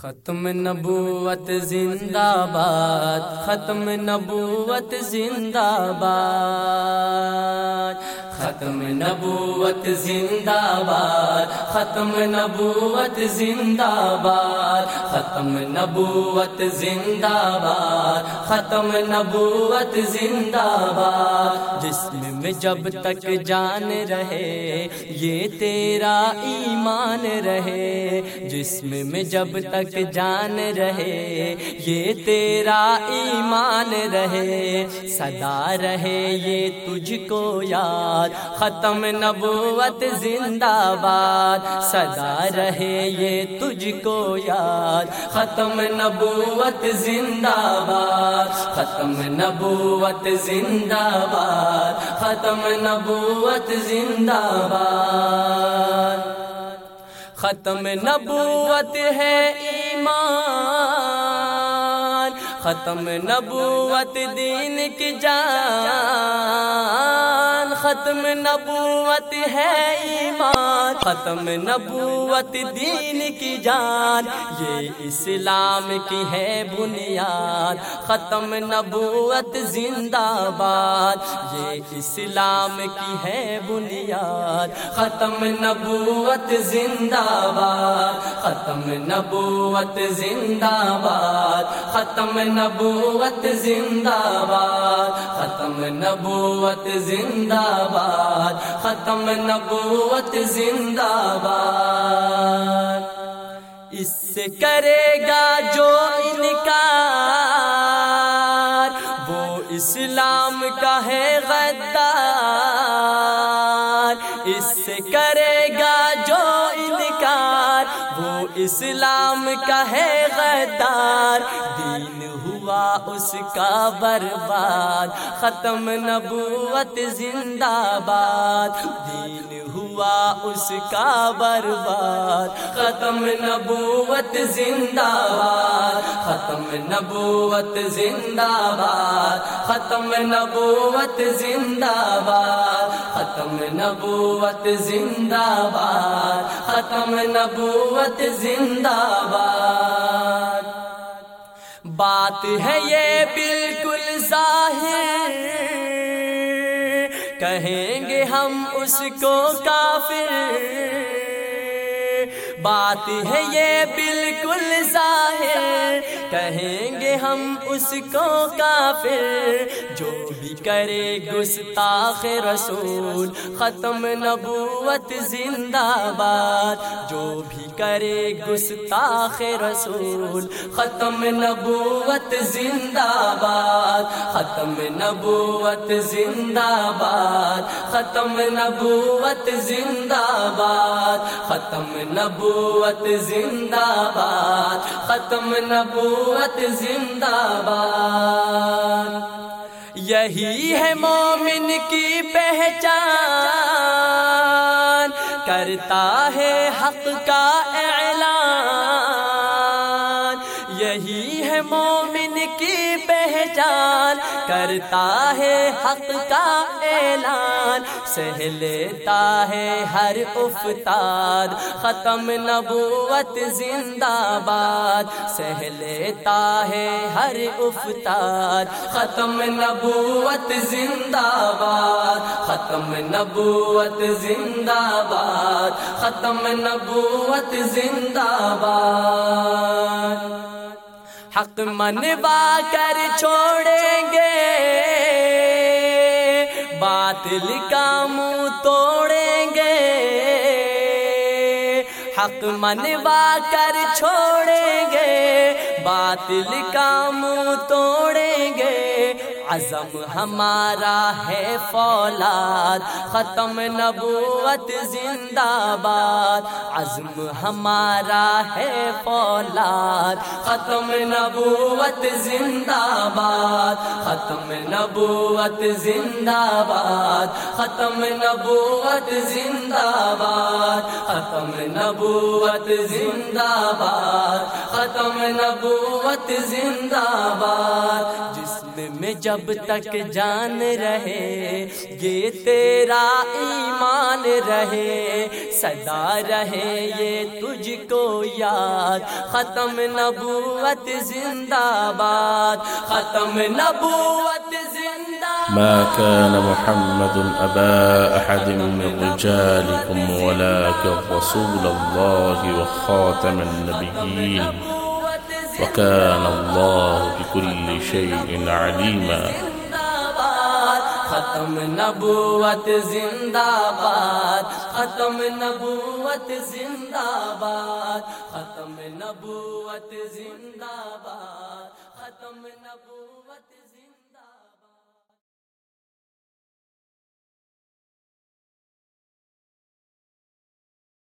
ختم نبوت زندہ باد ختم نبوت زندہ باد۔ ختم نبوت زندہ باد ختم نبوت زندہ باد ختم نبوت زندہ باد ختم نبوت زندہ باد جسم میں جب تک جان رہے، یہ تیرا ایمان رہے۔ جسم میں جب تک جان رہے، یہ تیرا ایمان رہے۔ صدا رہے یہ تجھ کو یاد ختم نبوت زندہ باد۔ صدا رہے یہ تجھ کو یاد۔ ختم نبوت زندہ باد۔ ختم نبوت زندہ باد۔ ختم نبوت زندہ باد۔ ختم نبوت ہے ایمان۔ ختم نبوت دین کی جان ختم نبوت ہے ایمان ختم نبوت دین کی جان یہ اسلام کی ہے بنیاد ختم نبوت زندہ باد یہ اسلام کی ہے بنیاد ختم نبوت زندہ باد ختم نبوت زندہ باد ختم نبوت زندہ باد ختم نبوت زندہ باد ختم نبوت زندہ باد اس سے کرے گا جو انکار، وہ اسلام کا ہے غدار۔ اس سے کرے اسلام کا ہے غدار دین ہوا اس کا برباد ختم نبوت زندہ باد۔ دین ہوا، اس کا برباد۔ ختم نبوت زندہ باد۔ ختم نبوت زندہ باد۔ ختم نبوت زندہ باد۔ ختم نبوت زندہ باد۔ ختم نبوت زندہ باد۔ بات ہے یہ بالکل ظاہر۔ ہم اس کو کافر بات ہے یہ بالکل ظاہر۔ کہیں گے ہم اس کو کافر جو بھی کرے گستاخ رسول، ختم نبوت زندہ باد۔ جو بھی کرے گستاخ رسول، ختم نبوت زندہ باد۔ ختم نبوت زندہ باد۔ ختم نبوت زندہ باد۔ ختم نبوت زندہ باد ختم نبوت زندہ باد یہی ہے مومن کی پہچان، کرتا ہے حق کا اعلان۔ یہی ہے مومن کی پہچان کرتا ہے حق کا اعلان، سہ لیتا ہے ہر افتاد، ختم نبوت زندہ باد، سہ لیتا ہے ہر افتاد، ختم نبوت زندہ باد، ختم نبوت زندہ باد، ختم نبوت زندہ باد۔ حق منوا کر چھوڑیں گے۔ باطل کا منہ توڑیں گے۔ حق منوا کر چھوڑیں گے۔ باطل کا منہ توڑیں گے۔ عزم ہمارا ہے فولاد، ختم نبوت زندہ باد عزم ہمارا ہے فولاد، ختم نبوت زندہ باد ختم نبوت زندہ باد ختم نبوت زندہ باد ختم نبوت زندہ باد ختم نبوت زندہ باد میں جب تک جان رہے، یہ تیرا ایمان رہے۔ صدا رہے، یہ تجھ کو یاد۔ ختم نبوت زندہ باد۔ ختم نبوت زندہ ما كان محمد أبا أحد من رجالكم، ولكن رسول الله وخاتم النبيين. وكان الله بكل شيء عليما. ختم نبوت زندہ ختم نبوت زندہ ختم نبوت زندہ ختم نبوت زندہ